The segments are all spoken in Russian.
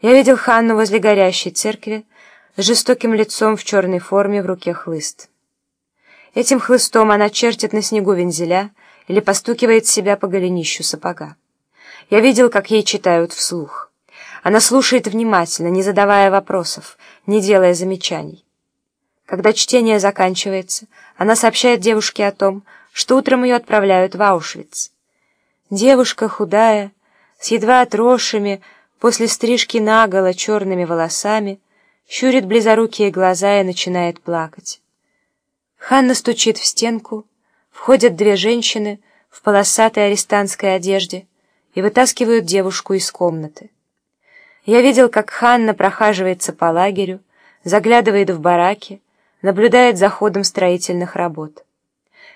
Я видел Ханну возле горящей церкви с жестоким лицом в черной форме в руке хлыст. Этим хлыстом она чертит на снегу вензеля или постукивает себя по голенищу сапога. Я видел, как ей читают вслух. Она слушает внимательно, не задавая вопросов, не делая замечаний. Когда чтение заканчивается, она сообщает девушке о том, что утром ее отправляют в Аушвиц. Девушка худая, с едва отросшими, после стрижки наголо черными волосами, щурит близорукие глаза и начинает плакать. Ханна стучит в стенку, входят две женщины в полосатой арестантской одежде и вытаскивают девушку из комнаты. Я видел, как Ханна прохаживается по лагерю, заглядывает в бараки, наблюдает за ходом строительных работ.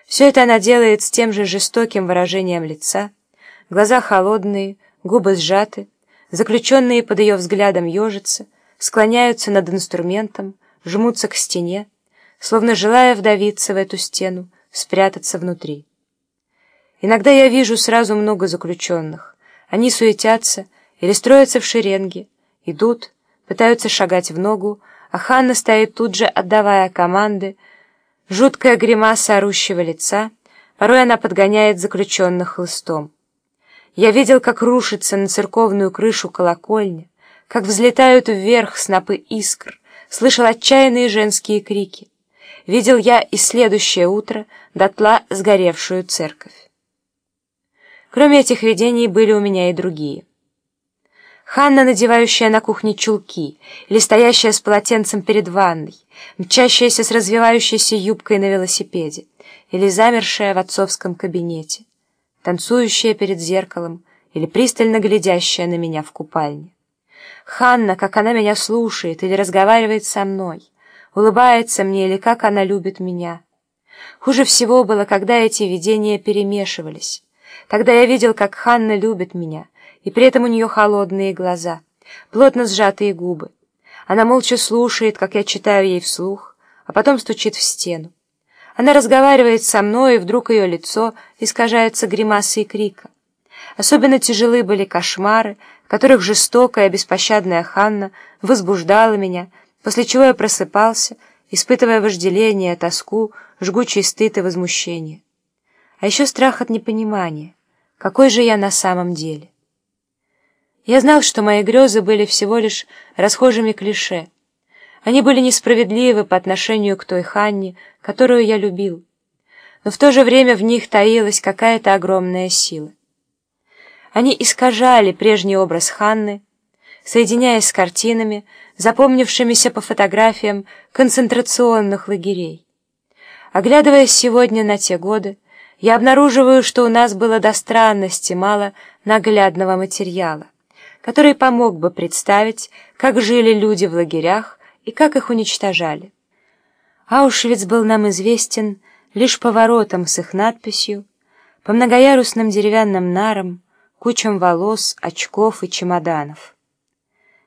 Все это она делает с тем же жестоким выражением лица, глаза холодные, губы сжаты, Заключенные под ее взглядом ежатся, склоняются над инструментом, жмутся к стене, словно желая вдавиться в эту стену, спрятаться внутри. Иногда я вижу сразу много заключенных. Они суетятся или строятся в шеренге, идут, пытаются шагать в ногу, а Ханна стоит тут же, отдавая команды. Жуткая гримаса орущего лица, порой она подгоняет заключенных хлыстом. Я видел, как рушится на церковную крышу колокольня, как взлетают вверх снопы искр, слышал отчаянные женские крики. Видел я и следующее утро дотла сгоревшую церковь. Кроме этих видений были у меня и другие. Ханна, надевающая на кухне чулки, или стоящая с полотенцем перед ванной, мчащаяся с развивающейся юбкой на велосипеде, или замершая в отцовском кабинете танцующая перед зеркалом или пристально глядящая на меня в купальне. Ханна, как она меня слушает или разговаривает со мной, улыбается мне или как она любит меня. Хуже всего было, когда эти видения перемешивались. Тогда я видел, как Ханна любит меня, и при этом у нее холодные глаза, плотно сжатые губы. Она молча слушает, как я читаю ей вслух, а потом стучит в стену. Она разговаривает со мной, и вдруг ее лицо искажается гримасой крика. Особенно тяжелы были кошмары, в которых жестокая, беспощадная Ханна возбуждала меня, после чего я просыпался, испытывая вожделение, тоску, жгучий стыд и возмущение. А еще страх от непонимания. Какой же я на самом деле? Я знал, что мои грезы были всего лишь расхожими клише — они были несправедливы по отношению к той Ханне, которую я любил. Но в то же время в них таилась какая-то огромная сила. Они искажали прежний образ Ханны, соединяясь с картинами, запомнившимися по фотографиям концентрационных лагерей. Оглядываясь сегодня на те годы, я обнаруживаю, что у нас было до странности мало наглядного материала, который помог бы представить, как жили люди в лагерях, и как их уничтожали. Аушвиц был нам известен лишь поворотом с их надписью, по многоярусным деревянным нарам, кучам волос, очков и чемоданов.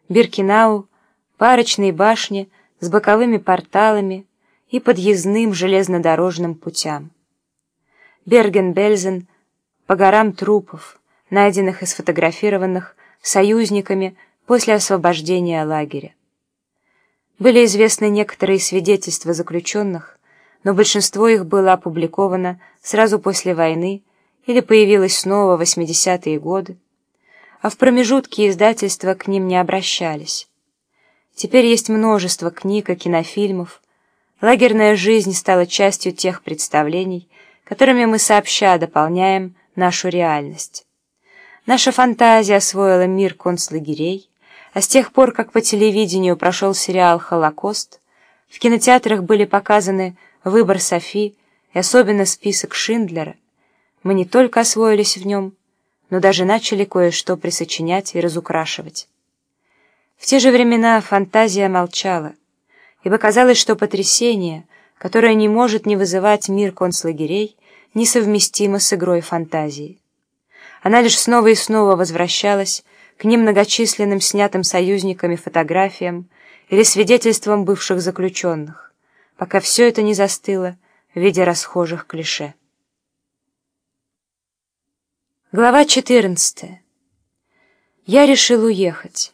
Биркинау — парочные башни с боковыми порталами и подъездным железнодорожным путям. Берген-Бельзен — по горам трупов, найденных и сфотографированных союзниками после освобождения лагеря. Были известны некоторые свидетельства заключенных, но большинство их было опубликовано сразу после войны или появилось снова в 80-е годы, а в промежутке издательства к ним не обращались. Теперь есть множество книг и кинофильмов. Лагерная жизнь стала частью тех представлений, которыми мы сообща дополняем нашу реальность. Наша фантазия освоила мир концлагерей, а с тех пор, как по телевидению прошел сериал «Холокост», в кинотеатрах были показаны «Выбор Софи» и особенно список Шиндлера, мы не только освоились в нем, но даже начали кое-что присочинять и разукрашивать. В те же времена фантазия молчала, ибо казалось, что потрясение, которое не может не вызывать мир концлагерей, несовместимо с игрой фантазии. Она лишь снова и снова возвращалась к немногочисленным снятым союзниками фотографиям или свидетельствам бывших заключенных, пока все это не застыло в виде расхожих клише. Глава 14. Я решил уехать.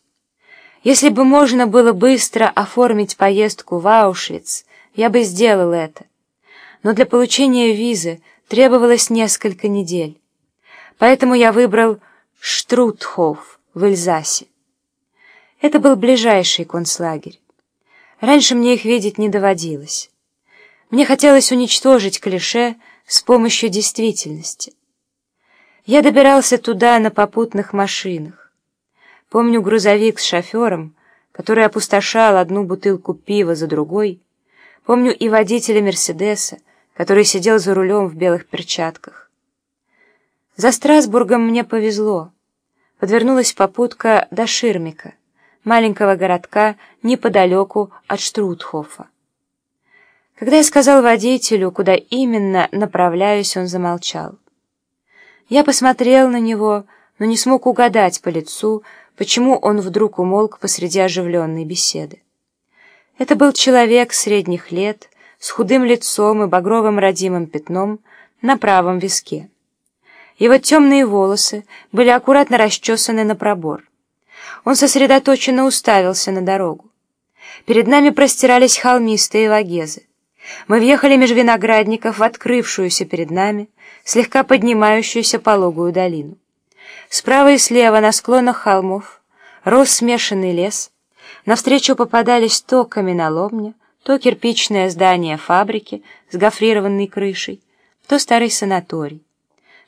Если бы можно было быстро оформить поездку в Аушвиц, я бы сделал это. Но для получения визы требовалось несколько недель. Поэтому я выбрал Штрутхоф в Эльзасе. Это был ближайший концлагерь. Раньше мне их видеть не доводилось. Мне хотелось уничтожить клише с помощью действительности. Я добирался туда на попутных машинах. Помню грузовик с шофером, который опустошал одну бутылку пива за другой. Помню и водителя «Мерседеса», который сидел за рулем в белых перчатках. За Страсбургом мне повезло. Подвернулась попутка до Ширмика, маленького городка неподалеку от Штрутхофа. Когда я сказал водителю, куда именно направляюсь, он замолчал. Я посмотрел на него, но не смог угадать по лицу, почему он вдруг умолк посреди оживленной беседы. Это был человек средних лет, с худым лицом и багровым родимым пятном на правом виске. Его темные волосы были аккуратно расчесаны на пробор. Он сосредоточенно уставился на дорогу. Перед нами простирались холмистые вагезы. Мы въехали меж виноградников в открывшуюся перед нами, слегка поднимающуюся пологую долину. Справа и слева на склонах холмов рос смешанный лес. Навстречу попадались то каменоломня, то кирпичное здание фабрики с гофрированной крышей, то старый санаторий,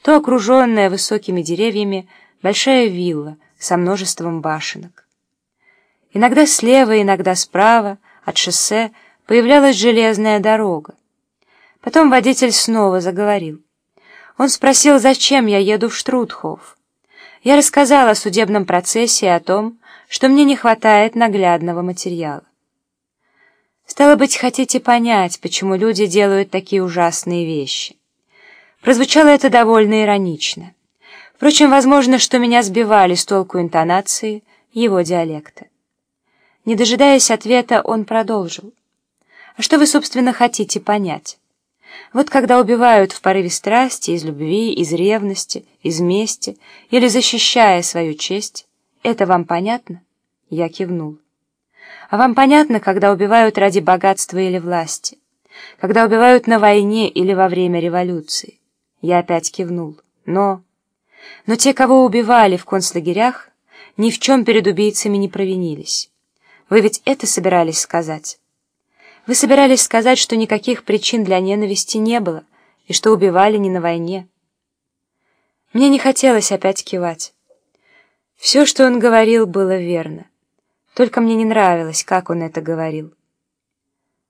то окруженная высокими деревьями большая вилла со множеством башенок. Иногда слева, иногда справа от шоссе появлялась железная дорога. Потом водитель снова заговорил. Он спросил, зачем я еду в Штрутхоф. Я рассказала о судебном процессе и о том, что мне не хватает наглядного материала. Стало быть, хотите понять, почему люди делают такие ужасные вещи. Прозвучало это довольно иронично. Впрочем, возможно, что меня сбивали с толку интонации его диалекта. Не дожидаясь ответа, он продолжил. А что вы, собственно, хотите понять? Вот когда убивают в порыве страсти, из любви, из ревности, из мести или защищая свою честь, это вам понятно? Я кивнул. А вам понятно, когда убивают ради богатства или власти? Когда убивают на войне или во время революции? Я опять кивнул. Но... Но те, кого убивали в концлагерях, ни в чем перед убийцами не провинились. Вы ведь это собирались сказать? Вы собирались сказать, что никаких причин для ненависти не было, и что убивали не на войне. Мне не хотелось опять кивать. Все, что он говорил, было верно. Только мне не нравилось, как он это говорил.